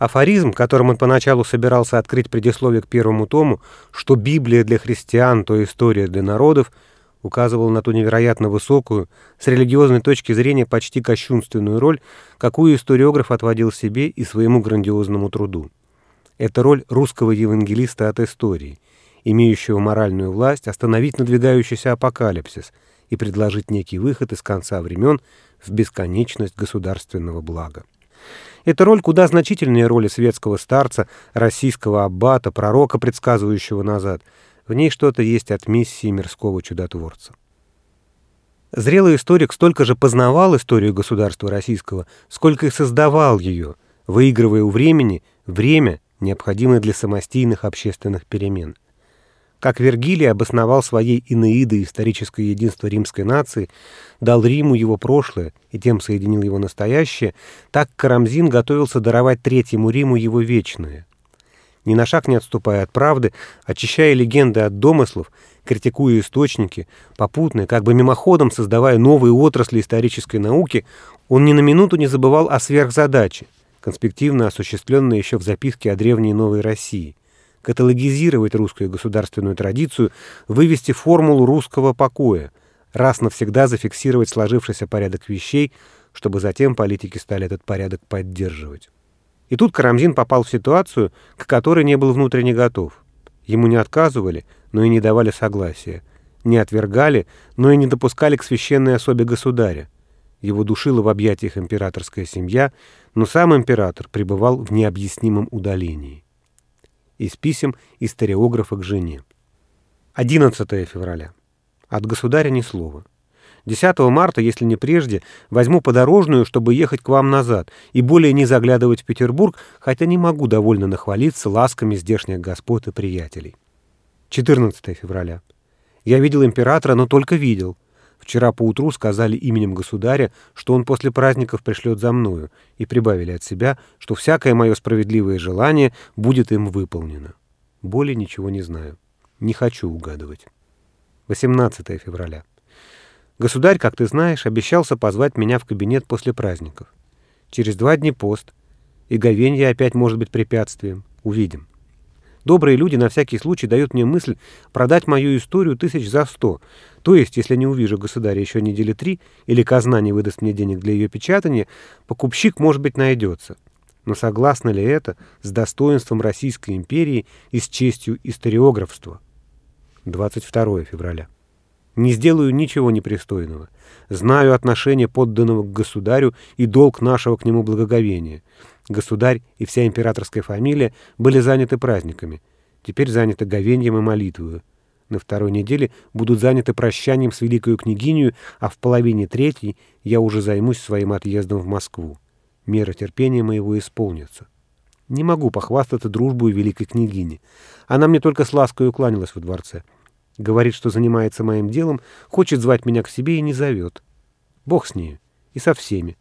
Афоризм, которым он поначалу собирался открыть предисловие к первому тому, что Библия для христиан, то история для народов, указывал на ту невероятно высокую, с религиозной точки зрения почти кощунственную роль, какую историограф отводил себе и своему грандиозному труду. Это роль русского евангелиста от истории, имеющего моральную власть остановить надвигающийся апокалипсис и предложить некий выход из конца времен в бесконечность государственного блага. Эта роль куда значительнее роли светского старца, российского аббата, пророка, предсказывающего назад. В ней что-то есть от миссии мирского чудотворца. Зрелый историк столько же познавал историю государства российского, сколько и создавал ее, выигрывая у времени время, необходимое для самостийных общественных перемен. Как Вергилий обосновал своей Инеидой историческое единство римской нации, дал Риму его прошлое и тем соединил его настоящее, так Карамзин готовился даровать Третьему Риму его вечное. Ни на шаг не отступая от правды, очищая легенды от домыслов, критикуя источники, попутно, как бы мимоходом создавая новые отрасли исторической науки, он ни на минуту не забывал о сверхзадаче, конспективно осуществленной еще в записке о древней Новой России каталогизировать русскую государственную традицию, вывести формулу русского покоя, раз навсегда зафиксировать сложившийся порядок вещей, чтобы затем политики стали этот порядок поддерживать. И тут Карамзин попал в ситуацию, к которой не был внутренне готов. Ему не отказывали, но и не давали согласия. Не отвергали, но и не допускали к священной особе государя. Его душила в объятиях императорская семья, но сам император пребывал в необъяснимом удалении из писем историографа к жене. 11 февраля. От государя ни слова. 10 марта, если не прежде, возьму подорожную, чтобы ехать к вам назад, и более не заглядывать в Петербург, хотя не могу довольно нахвалиться ласками здешних господ и приятелей. 14 февраля. Я видел императора, но только видел. Вчера поутру сказали именем государя, что он после праздников пришлет за мною, и прибавили от себя, что всякое мое справедливое желание будет им выполнено. Более ничего не знаю. Не хочу угадывать. 18 февраля. Государь, как ты знаешь, обещался позвать меня в кабинет после праздников. Через два дня пост, и говенье опять может быть препятствием. Увидим. Добрые люди на всякий случай дают мне мысль продать мою историю тысяч за сто. То есть, если не увижу государя еще недели три, или казна не выдаст мне денег для ее печатания, покупщик, может быть, найдется. Но согласно ли это с достоинством Российской империи и с честью историографства? 22 февраля. Не сделаю ничего непристойного. Знаю отношение подданного к государю и долг нашего к нему благоговения. Государь и вся императорская фамилия были заняты праздниками. Теперь заняты говеньем и молитвою. На второй неделе будут заняты прощанием с великою княгинью, а в половине третьей я уже займусь своим отъездом в Москву. Мера терпения моего исполнится. Не могу похвастаться дружбой великой княгини. Она мне только с лаской укланялась во дворце. Говорит, что занимается моим делом, хочет звать меня к себе и не зовет. Бог с нею и со всеми.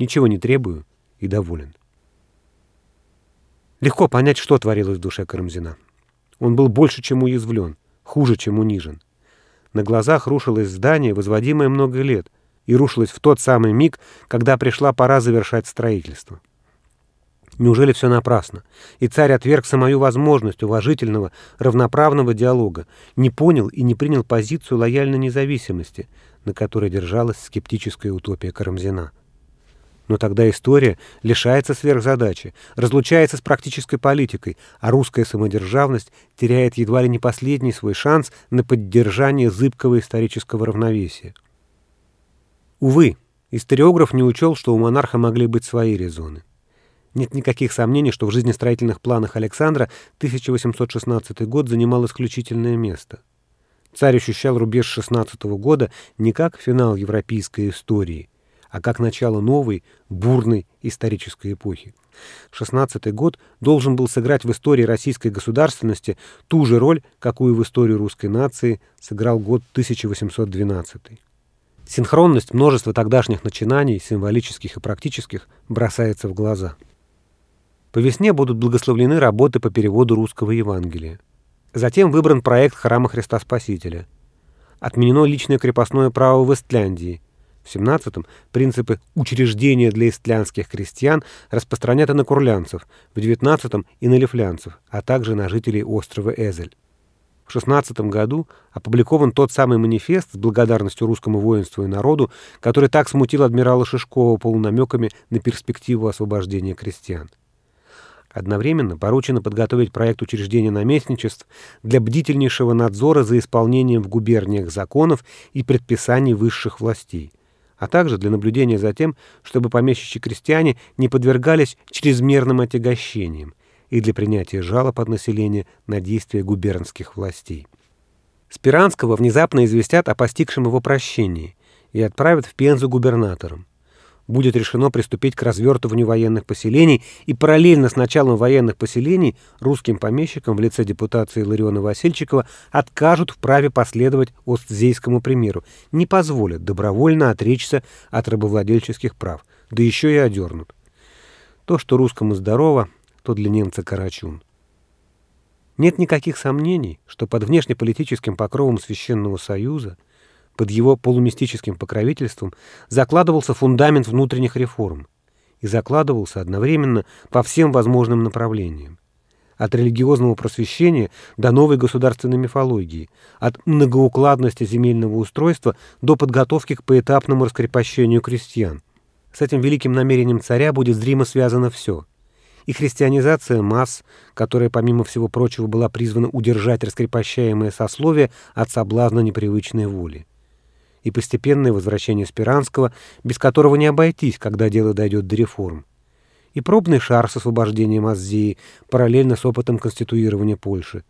Ничего не требую и доволен. Легко понять, что творилось в душе Карамзина. Он был больше, чем уязвлен, хуже, чем унижен. На глазах рушилось здание, возводимое много лет, и рушилось в тот самый миг, когда пришла пора завершать строительство. Неужели все напрасно? И царь отверг самую возможность уважительного, равноправного диалога, не понял и не принял позицию лояльной независимости, на которой держалась скептическая утопия Карамзина. Но тогда история лишается сверхзадачи, разлучается с практической политикой, а русская самодержавность теряет едва ли не последний свой шанс на поддержание зыбкого исторического равновесия. Увы, историограф не учел, что у монарха могли быть свои резоны. Нет никаких сомнений, что в жизнестроительных планах Александра 1816 год занимал исключительное место. Царь ощущал рубеж 16 года не как финал европейской истории – а как начало новой, бурной исторической эпохи. Шестнадцатый год должен был сыграть в истории российской государственности ту же роль, какую в истории русской нации сыграл год 1812. Синхронность множества тогдашних начинаний, символических и практических, бросается в глаза. По весне будут благословлены работы по переводу русского Евангелия. Затем выбран проект Храма Христа Спасителя. Отменено личное крепостное право в Эстляндии – В 17-м принципы учреждения для истлянских крестьян распространят на курлянцев, в 19-м и на лифлянцев, а также на жителей острова Эзель. В 16 году опубликован тот самый манифест с благодарностью русскому воинству и народу, который так смутил адмирала Шишкова полунамеками на перспективу освобождения крестьян. Одновременно поручено подготовить проект учреждения наместничеств для бдительнейшего надзора за исполнением в губерниях законов и предписаний высших властей, а также для наблюдения за тем, чтобы помещичьи крестьяне не подвергались чрезмерным отягощениям, и для принятия жалоб от населения на действия губернских властей. Спиранского внезапно известят о постигшем его прощении и отправят в Пензу губернатором. Будет решено приступить к развертыванию военных поселений, и параллельно с началом военных поселений русским помещикам в лице депутации Лариона Васильчикова откажут в праве последовать Остзейскому примеру, не позволят добровольно отречься от рабовладельческих прав, да еще и одернут. То, что русскому здорово, то для немца Карачун. Нет никаких сомнений, что под внешнеполитическим покровом Священного Союза, под его полумистическим покровительством, закладывался фундамент внутренних реформ и закладывался одновременно по всем возможным направлениям. От религиозного просвещения до новой государственной мифологии, от многоукладности земельного устройства до подготовки к поэтапному раскрепощению крестьян. С этим великим намерением царя будет зримо связано все – и христианизация масс, которая, помимо всего прочего, была призвана удержать раскрепощаемое сословие от соблазна непривычной воли. И постепенное возвращение Спиранского, без которого не обойтись, когда дело дойдет до реформ. И пробный шар с освобождением Азии, параллельно с опытом конституирования Польши.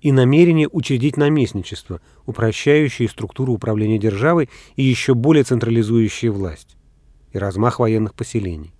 И намерение учредить наместничество, упрощающее структуру управления державой и еще более централизующее власть. И размах военных поселений.